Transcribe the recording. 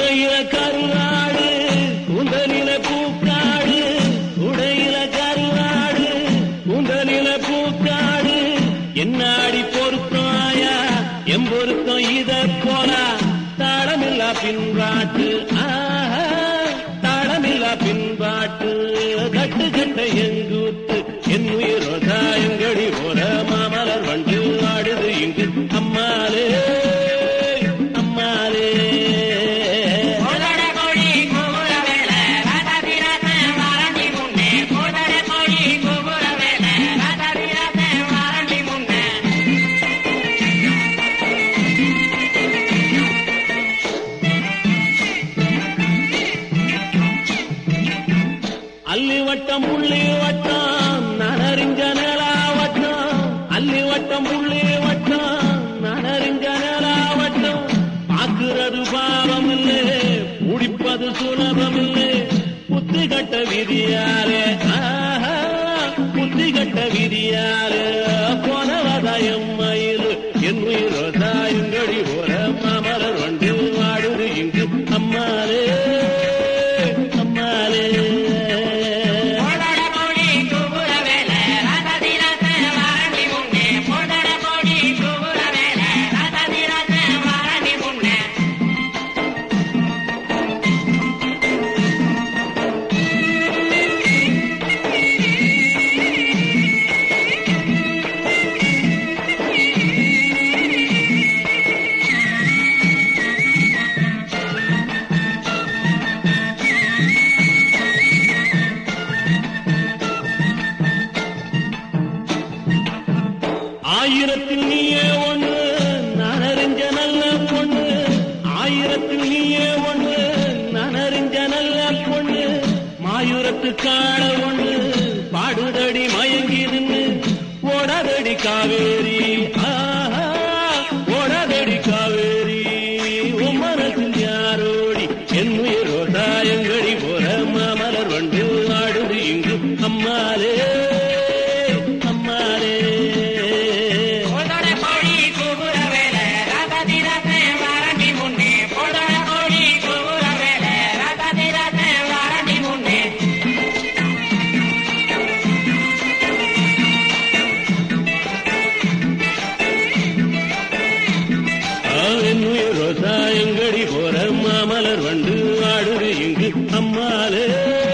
உடையில கருநாடு உந்தனில பூக்காடு உடையில கருநாடு உந்தனில பூக்காடு. என்னாடி பொருத்தாயா எம் பொருத்தம் இத போலா? தாளமில்லா பின்பாட்டு தாளமில்லா பின்பாட்டு கட்டு கட்ட எங்கூத்து. என் உயிர் தாயங்கடி போற மாமலர் வண்டு ஆடுது இங்கு அம்மாலே. வட்டம் புள்ளி வட்டம் நான் அறிஞ்ச நிலா வட்டம். அள்ளி வட்டம் புள்ளி வட்டம் நான் அறிஞ்ச நிலா வட்டம். பார்க்கிறது பாவம் இல்லை முடிப்பது சுலபம் இல்லை புத்தி கட்ட விதியாலே புத்தி கட்ட விதியாலே. போனவதாயம் மயில் என் உயிரோ தாயுங்கடி ஒண்ணு மாயூரத்து காண ஒண்ணு பாடுதடி மயங்கி நின்று ஓடாதடி காவேரி. ஆஹா, ஓடாதடி காவேரி. உமரத்தில் யாரோடி என் உயிரோ தாயங்கடி. डाले